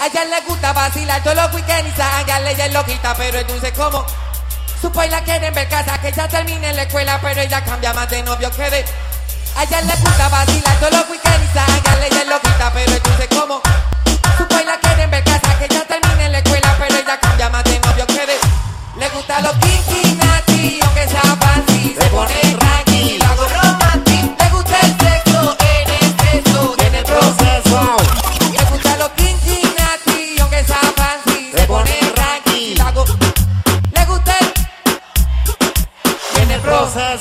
A ella le gusta vacilar todos los weekends a ella es loquita, pero es dulce como. Su pues la quieren ver casa, que ella termine la escuela, pero ella cambia más de novio que de. A ella le gusta vacilar todos los weekends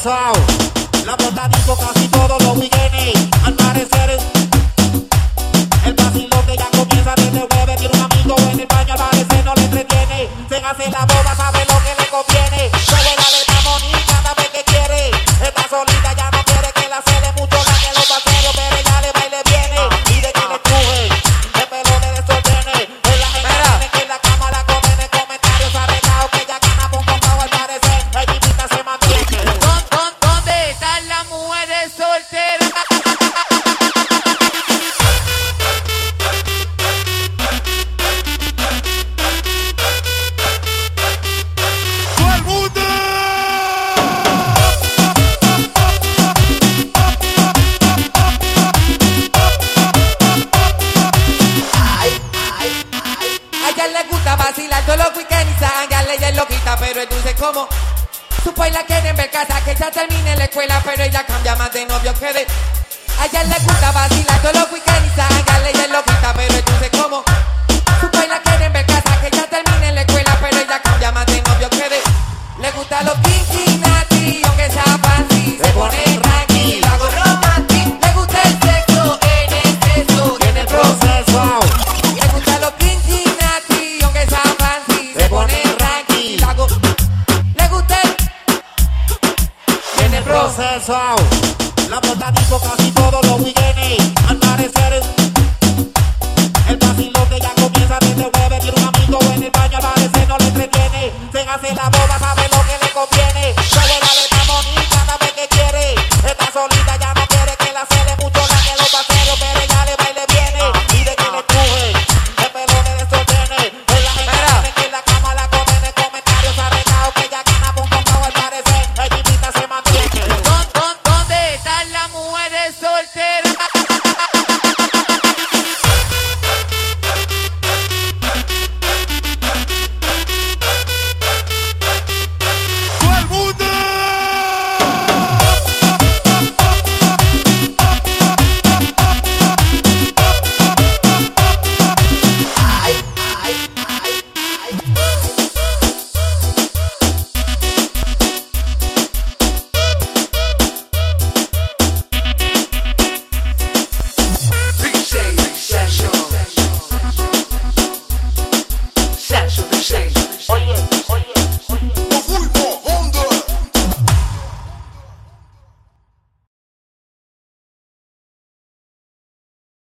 La bota disco casi todos los weekends. Al parecer, el ella le gusta vacilar todos los weekends a ella es loquita, pero es dulce como. Su pues la quieren ver casa, que ella termine la escuela, pero ella cambia más de novio que de. A ella le gusta vacilar todos los weekends a pasado. La botánico casi todos los weekendes, al parecer. El vacilón que ya comienza desde jueves, tiene un amigo en el baño, al parecer no le entretiene. Se hace la